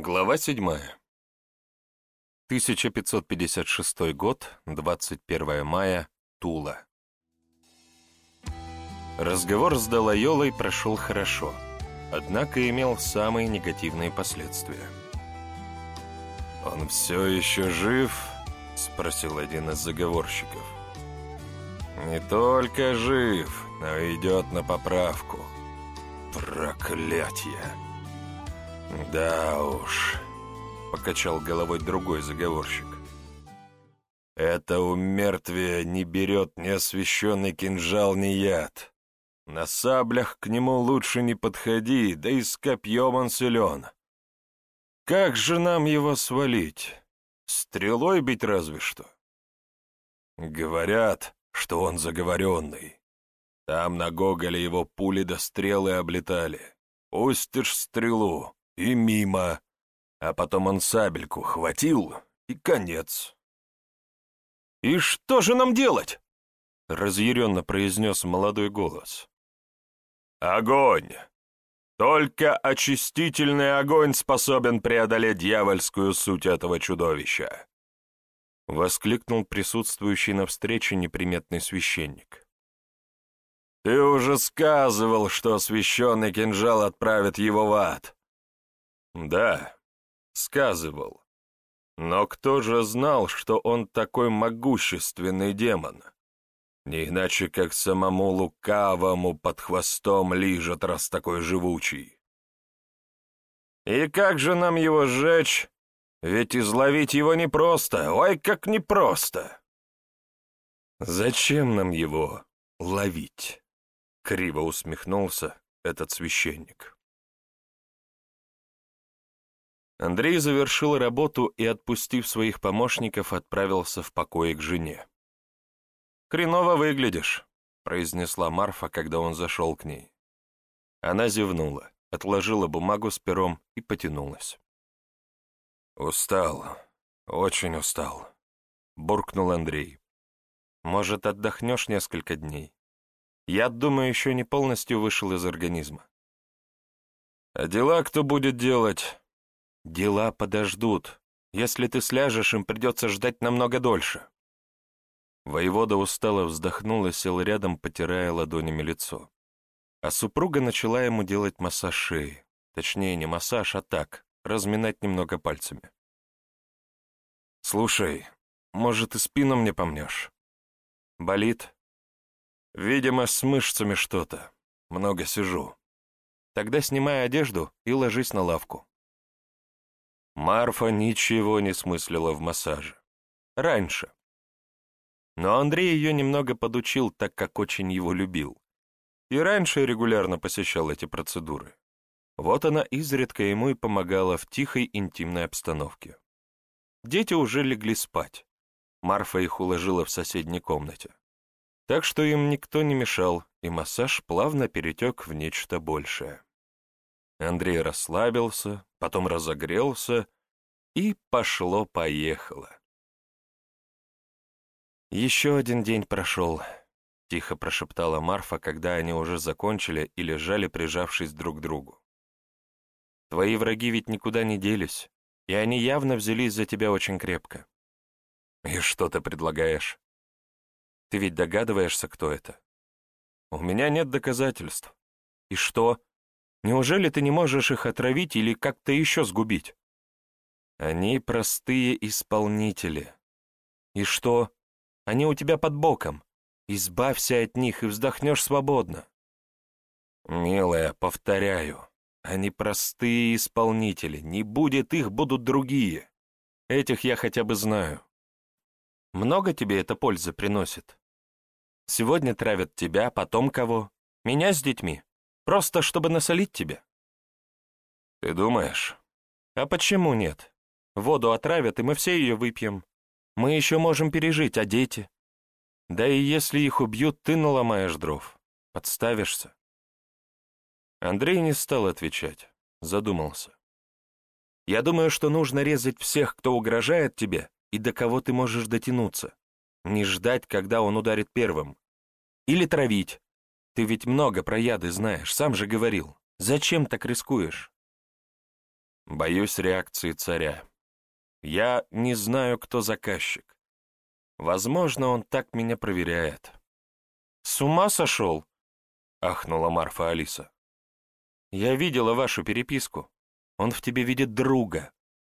Глава 7. 1556 год, 21 мая, Тула. Разговор с Далайолой прошел хорошо, однако имел самые негативные последствия. «Он все еще жив?» — спросил один из заговорщиков. «Не только жив, но идет на поправку. Проклятье!» «Да уж», — покачал головой другой заговорщик. «Это у мертвия не берет ни освященный кинжал, ни яд. На саблях к нему лучше не подходи, да и с копьем он силен. Как же нам его свалить? Стрелой бить разве что?» Говорят, что он заговоренный. Там на Гоголе его пули до стрелы облетали. Пустишь стрелу, и мимо. А потом он сабельку хватил, и конец. «И что же нам делать?» — разъяренно произнес молодой голос. «Огонь! Только очистительный огонь способен преодолеть дьявольскую суть этого чудовища!» — воскликнул присутствующий на встрече неприметный священник. «Ты уже сказывал, что освященный кинжал отправит его в ад. Да, сказывал. Но кто же знал, что он такой могущественный демон? Не иначе, как самому лукавому под хвостом лижет, раз такой живучий. И как же нам его сжечь? Ведь изловить его непросто, ой, как непросто. Зачем нам его ловить? Криво усмехнулся этот священник. Андрей завершил работу и, отпустив своих помощников, отправился в покое к жене. «Хреново выглядишь», — произнесла Марфа, когда он зашел к ней. Она зевнула, отложила бумагу с пером и потянулась. «Устал, очень устал», — буркнул Андрей. «Может, отдохнешь несколько дней? Я, думаю, еще не полностью вышел из организма». «А дела кто будет делать?» Дела подождут. Если ты сляжешь, им придется ждать намного дольше. Воевода устало вздохнул и сел рядом, потирая ладонями лицо. А супруга начала ему делать массаж шеи. Точнее, не массаж, а так, разминать немного пальцами. «Слушай, может, и спину мне помнешь?» «Болит?» «Видимо, с мышцами что-то. Много сижу. Тогда снимай одежду и ложись на лавку. Марфа ничего не смыслила в массаже. Раньше. Но Андрей ее немного подучил, так как очень его любил. И раньше регулярно посещал эти процедуры. Вот она изредка ему и помогала в тихой интимной обстановке. Дети уже легли спать. Марфа их уложила в соседней комнате. Так что им никто не мешал, и массаж плавно перетек в нечто большее. Андрей расслабился, потом разогрелся, и пошло-поехало. «Еще один день прошел», — тихо прошептала Марфа, когда они уже закончили и лежали, прижавшись друг к другу. «Твои враги ведь никуда не делись, и они явно взялись за тебя очень крепко. И что ты предлагаешь? Ты ведь догадываешься, кто это? У меня нет доказательств. И что? Неужели ты не можешь их отравить или как-то еще сгубить? Они простые исполнители. И что? Они у тебя под боком. Избавься от них и вздохнешь свободно. Милая, повторяю, они простые исполнители. Не будет их, будут другие. Этих я хотя бы знаю. Много тебе это пользы приносит? Сегодня травят тебя, потом кого? Меня с детьми? Просто чтобы насолить тебе. Ты думаешь? А почему нет? Воду отравят, и мы все ее выпьем. Мы еще можем пережить, а дети? Да и если их убьют, ты наломаешь дров. Подставишься. Андрей не стал отвечать, задумался. Я думаю, что нужно резать всех, кто угрожает тебе, и до кого ты можешь дотянуться. Не ждать, когда он ударит первым. Или травить. Ты ведь много про яды знаешь, сам же говорил. Зачем так рискуешь? Боюсь реакции царя. Я не знаю, кто заказчик. Возможно, он так меня проверяет. «С ума сошел?» — ахнула Марфа Алиса. «Я видела вашу переписку. Он в тебе видит друга.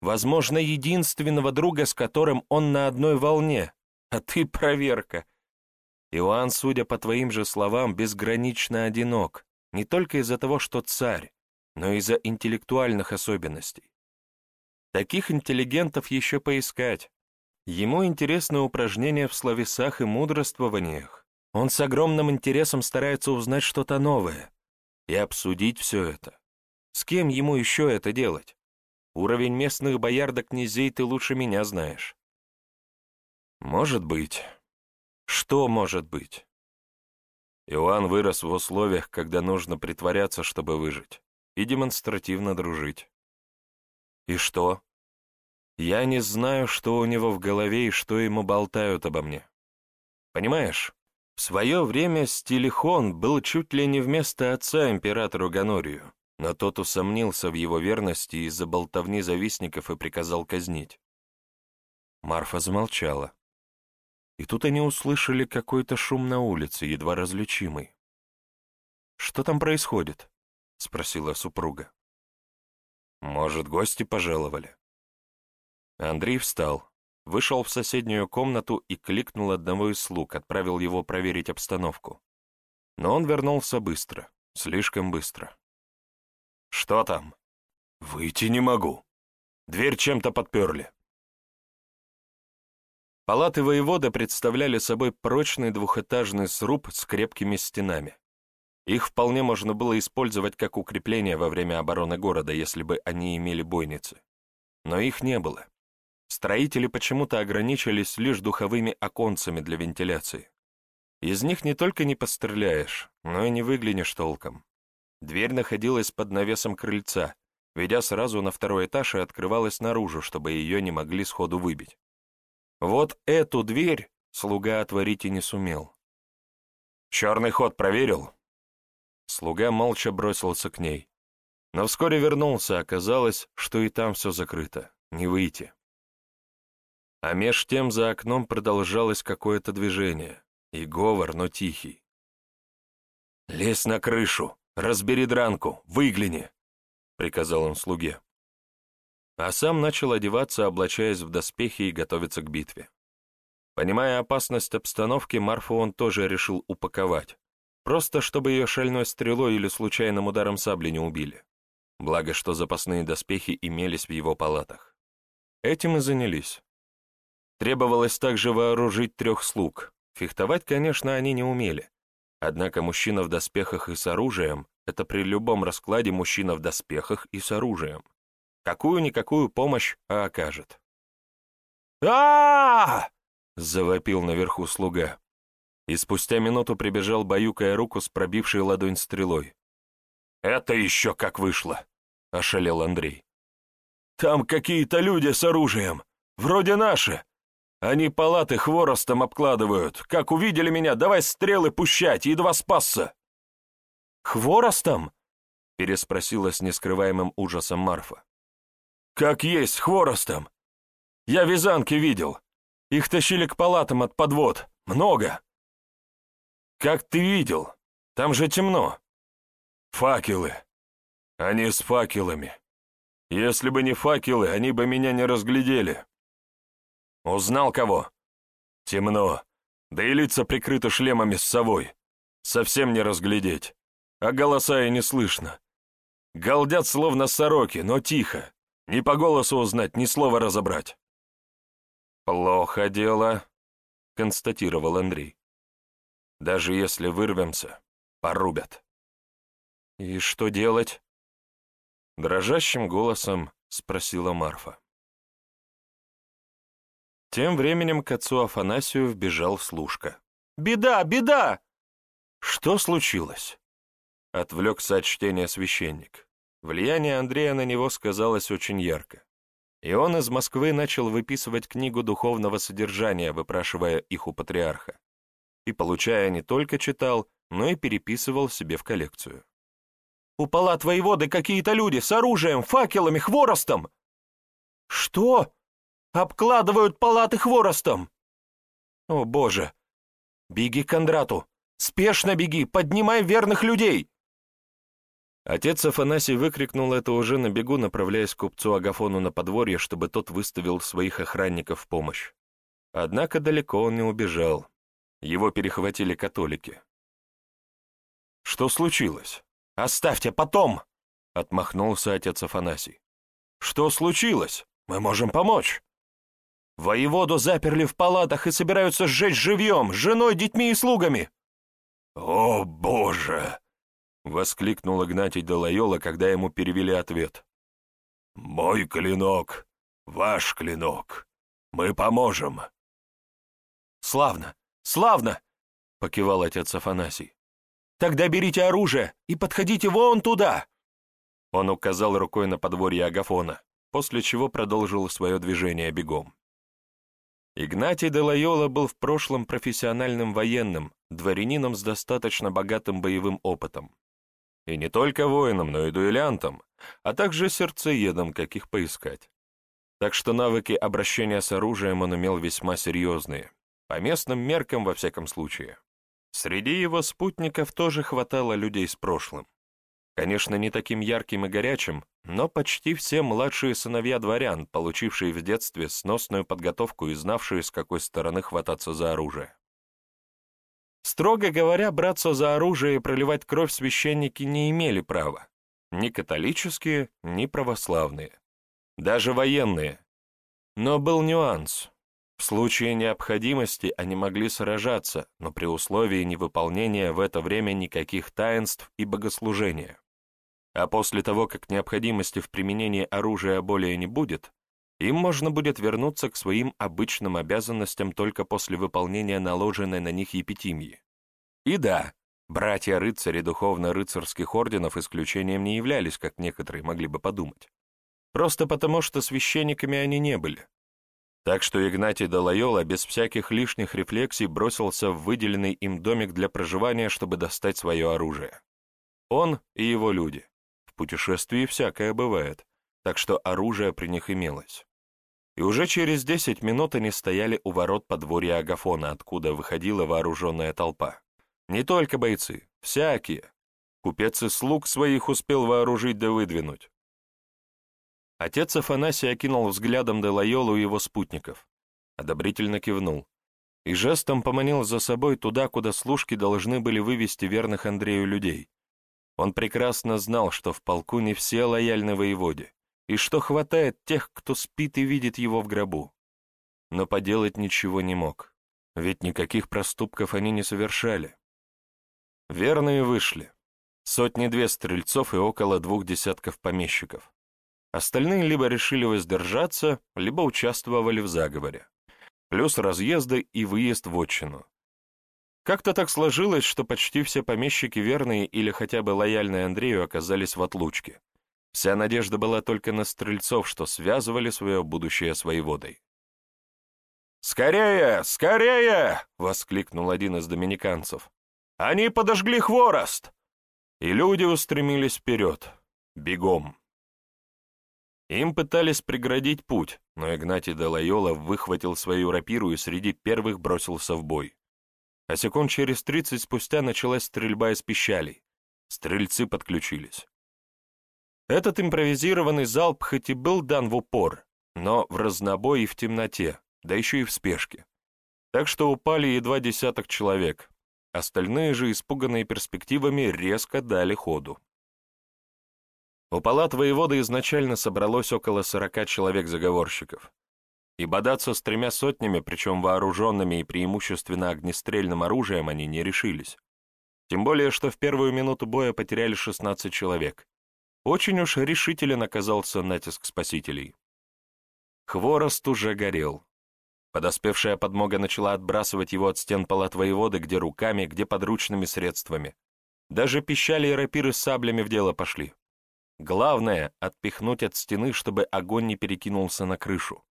Возможно, единственного друга, с которым он на одной волне. А ты проверка. Иоанн, судя по твоим же словам, безгранично одинок. Не только из-за того, что царь, но и из-за интеллектуальных особенностей. Таких интеллигентов еще поискать. Ему интересны упражнения в словесах и мудрствованиях. Он с огромным интересом старается узнать что-то новое и обсудить все это. С кем ему еще это делать? Уровень местных бояр да князей ты лучше меня знаешь. Может быть. Что может быть? Иоанн вырос в условиях, когда нужно притворяться, чтобы выжить, и демонстративно дружить. И что? Я не знаю, что у него в голове и что ему болтают обо мне. Понимаешь, в свое время Стилихон был чуть ли не вместо отца императору Ганорию, но тот усомнился в его верности из-за болтовни завистников и приказал казнить. Марфа замолчала. И тут они услышали какой-то шум на улице, едва различимый. «Что там происходит?» — спросила супруга. «Может, гости пожаловали?» Андрей встал, вышел в соседнюю комнату и кликнул одного из слуг, отправил его проверить обстановку. Но он вернулся быстро, слишком быстро. «Что там?» «Выйти не могу. Дверь чем-то подперли». Палаты воевода представляли собой прочный двухэтажный сруб с крепкими стенами. Их вполне можно было использовать как укрепление во время обороны города, если бы они имели бойницы. Но их не было. Строители почему-то ограничились лишь духовыми оконцами для вентиляции. Из них не только не постреляешь, но и не выглянешь толком. Дверь находилась под навесом крыльца, ведя сразу на второй этаж и открывалась наружу, чтобы ее не могли сходу выбить. Вот эту дверь слуга отворить и не сумел. «Черный ход проверил?» Слуга молча бросился к ней. Но вскоре вернулся, оказалось, что и там все закрыто, не выйти. А меж тем за окном продолжалось какое-то движение, и говор, но тихий. «Лезь на крышу, разбери дранку, выгляни!» — приказал он слуге а сам начал одеваться, облачаясь в доспехи и готовиться к битве. Понимая опасность обстановки, Марфу он тоже решил упаковать, просто чтобы ее шальной стрелой или случайным ударом сабли не убили. Благо, что запасные доспехи имелись в его палатах. Этим и занялись. Требовалось также вооружить трех слуг. Фехтовать, конечно, они не умели. Однако мужчина в доспехах и с оружием — это при любом раскладе мужчина в доспехах и с оружием какую-никакую помощь а окажет. а, завопил наверху слуга. И спустя минуту прибежал, баюкая руку с пробившей ладонь стрелой. «Это еще как вышло!» — ошалел Андрей. «Там какие-то люди с оружием, вроде наши. Они палаты хворостом обкладывают. Как увидели меня, давай стрелы пущать, едва спасся!» «Хворостом?» — переспросила с нескрываемым ужасом Марфа. Как есть, хворостом. Я вязанки видел. Их тащили к палатам от подвод. Много. Как ты видел? Там же темно. Факелы. Они с факелами. Если бы не факелы, они бы меня не разглядели. Узнал кого? Темно. Да и лица прикрыты шлемами с совой. Совсем не разглядеть. А голоса и не слышно. Галдят словно сороки, но тихо. Ни по голосу узнать, ни слова разобрать. «Плохо дело», — констатировал Андрей. «Даже если вырвемся, порубят». «И что делать?» Дрожащим голосом спросила Марфа. Тем временем к отцу Афанасию вбежал служка. «Беда, беда!» «Что случилось?» Отвлекся от чтения священник. Влияние Андрея на него сказалось очень ярко. И он из Москвы начал выписывать книгу духовного содержания, выпрашивая их у патриарха. И, получая, не только читал, но и переписывал себе в коллекцию. У палат воеводы какие-то люди с оружием, факелами, хворостом!» «Что? Обкладывают палаты хворостом!» «О, Боже! Беги к Кондрату! Спешно беги! Поднимай верных людей!» Отец Афанасий выкрикнул это уже на бегу, направляясь к купцу Агафону на подворье, чтобы тот выставил своих охранников в помощь. Однако далеко он не убежал. Его перехватили католики. «Что случилось? Оставьте потом!» — отмахнулся отец Афанасий. «Что случилось? Мы можем помочь!» «Воеводу заперли в палатах и собираются сжечь живьем, женой, детьми и слугами!» «О, Боже!» — воскликнул Игнатий Долайола, когда ему перевели ответ. «Мой клинок, ваш клинок. Мы поможем». «Славно, славно!» — покивал отец Афанасий. «Тогда берите оружие и подходите вон туда!» Он указал рукой на подворье Агафона, после чего продолжил свое движение бегом. Игнатий де Лайола был в прошлом профессиональным военным, дворянином с достаточно богатым боевым опытом. И не только воином, но и дуэлянтом, а также сердцеедом, каких поискать. Так что навыки обращения с оружием он имел весьма серьезные, по местным меркам во всяком случае. Среди его спутников тоже хватало людей с прошлым. Конечно, не таким ярким и горячим, но почти все младшие сыновья дворян, получившие в детстве сносную подготовку и знавшие, с какой стороны хвататься за оружие. Строго говоря, браться за оружие и проливать кровь священники не имели права. Ни католические, ни православные. Даже военные. Но был нюанс. В случае необходимости они могли сражаться, но при условии невыполнения в это время никаких таинств и богослужения. А после того, как необходимости в применении оружия более не будет, им можно будет вернуться к своим обычным обязанностям только после выполнения наложенной на них епитимии. И да, братья-рыцари духовно-рыцарских орденов исключением не являлись, как некоторые могли бы подумать. Просто потому, что священниками они не были. Так что Игнатий Далайола без всяких лишних рефлексий бросился в выделенный им домик для проживания, чтобы достать свое оружие. Он и его люди. В путешествии всякое бывает, так что оружие при них имелось и уже через десять минут они стояли у ворот подворья Агафона, откуда выходила вооруженная толпа. Не только бойцы, всякие. Купец и слуг своих успел вооружить да выдвинуть. Отец Афанасий окинул взглядом Делайолу и его спутников, одобрительно кивнул и жестом поманил за собой туда, куда служки должны были вывести верных Андрею людей. Он прекрасно знал, что в полку не все лояльны воеводе, и что хватает тех, кто спит и видит его в гробу. Но поделать ничего не мог, ведь никаких проступков они не совершали. Верные вышли. Сотни-две стрельцов и около двух десятков помещиков. Остальные либо решили воздержаться, либо участвовали в заговоре. Плюс разъезды и выезд в отчину. Как-то так сложилось, что почти все помещики верные или хотя бы лояльные Андрею оказались в отлучке, Вся надежда была только на стрельцов, что связывали свое будущее с воеводой. «Скорее! Скорее!» — воскликнул один из доминиканцев. «Они подожгли хворост!» И люди устремились вперед, бегом. Им пытались преградить путь, но Игнатий де Лайола выхватил свою рапиру и среди первых бросился в бой. А секунд через тридцать спустя началась стрельба из пищалей. Стрельцы подключились. Этот импровизированный залп хоть и был дан в упор, но в разнобой и в темноте, да еще и в спешке. Так что упали едва десяток человек, остальные же, испуганные перспективами, резко дали ходу. У палат воевода изначально собралось около сорока человек-заговорщиков. И бодаться с тремя сотнями, причем вооруженными и преимущественно огнестрельным оружием, они не решились. Тем более, что в первую минуту боя потеряли 16 человек. Очень уж решителен оказался натиск спасителей. Хворост уже горел. Подоспевшая подмога начала отбрасывать его от стен палат воеводы, где руками, где подручными средствами. Даже пищали и рапиры с саблями в дело пошли. Главное — отпихнуть от стены, чтобы огонь не перекинулся на крышу.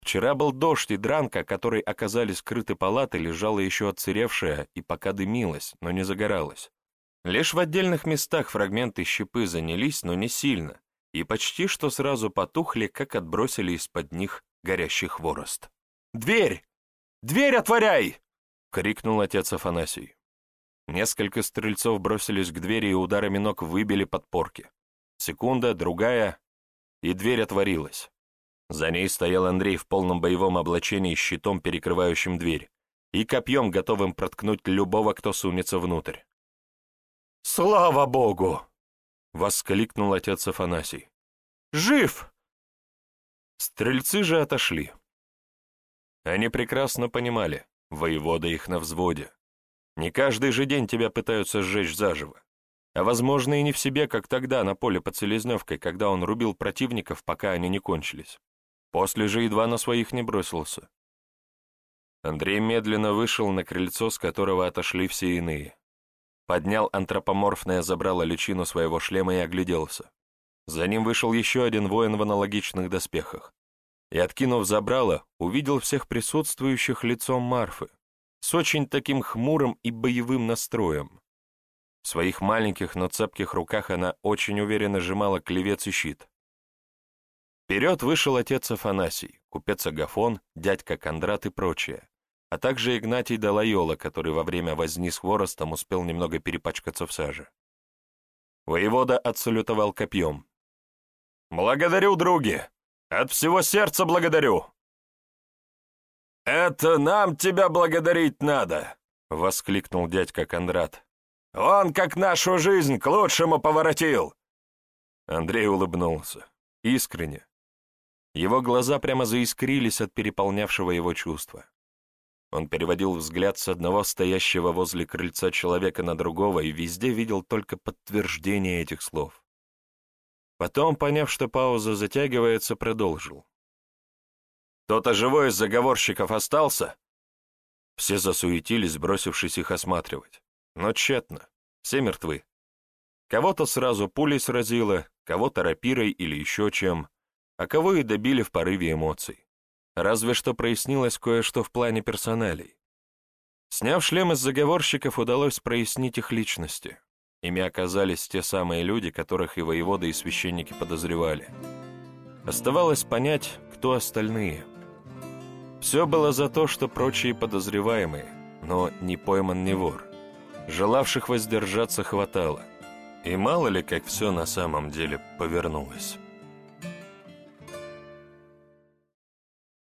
Вчера был дождь, и дранка, которой оказались скрыты палаты, лежала еще отсыревшая и пока дымилась, но не загоралась. Лишь в отдельных местах фрагменты щепы занялись, но не сильно, и почти что сразу потухли, как отбросили из-под них горящий хворост. «Дверь! Дверь отворяй!» — крикнул отец Афанасий. Несколько стрельцов бросились к двери и ударами ног выбили подпорки. Секунда, другая, и дверь отворилась. За ней стоял Андрей в полном боевом облачении с щитом, перекрывающим дверь, и копьем, готовым проткнуть любого, кто сунется внутрь. «Слава Богу!» — воскликнул отец Афанасий. «Жив!» Стрельцы же отошли. Они прекрасно понимали, воевода их на взводе. Не каждый же день тебя пытаются сжечь заживо. А возможно и не в себе, как тогда на поле под Селезневкой, когда он рубил противников, пока они не кончились. После же едва на своих не бросился. Андрей медленно вышел на крыльцо, с которого отошли все иные. Поднял антропоморфное забрало личину своего шлема и огляделся. За ним вышел еще один воин в аналогичных доспехах. И, откинув забрало, увидел всех присутствующих лицом Марфы, с очень таким хмурым и боевым настроем. В своих маленьких, но цепких руках она очень уверенно сжимала клевец и щит. Вперед вышел отец Афанасий, купец Агафон, дядька Кондрат и прочее, а также Игнатий Далайола, который во время возни с хворостом успел немного перепачкаться в саже. Воевода отсалютовал копьем. «Благодарю, други! От всего сердца благодарю!» «Это нам тебя благодарить надо!» — воскликнул дядька Кондрат. «Он как нашу жизнь к лучшему поворотил!» Андрей улыбнулся. Искренне. Его глаза прямо заискрились от переполнявшего его чувства. Он переводил взгляд с одного стоящего возле крыльца человека на другого и везде видел только подтверждение этих слов. Потом, поняв, что пауза затягивается, продолжил. Кто-то живой из заговорщиков остался?» Все засуетились, бросившись их осматривать. Но тщетно. Все мертвы. Кого-то сразу пулей сразило, кого-то рапирой или еще чем, а кого и добили в порыве эмоций. Разве что прояснилось кое-что в плане персоналей. Сняв шлем из заговорщиков, удалось прояснить их личности. Ими оказались те самые люди, которых и воеводы, и священники подозревали. Оставалось понять, кто остальные — все было за то, что прочие подозреваемые, но не пойман не вор. Желавших воздержаться хватало. И мало ли, как все на самом деле повернулось.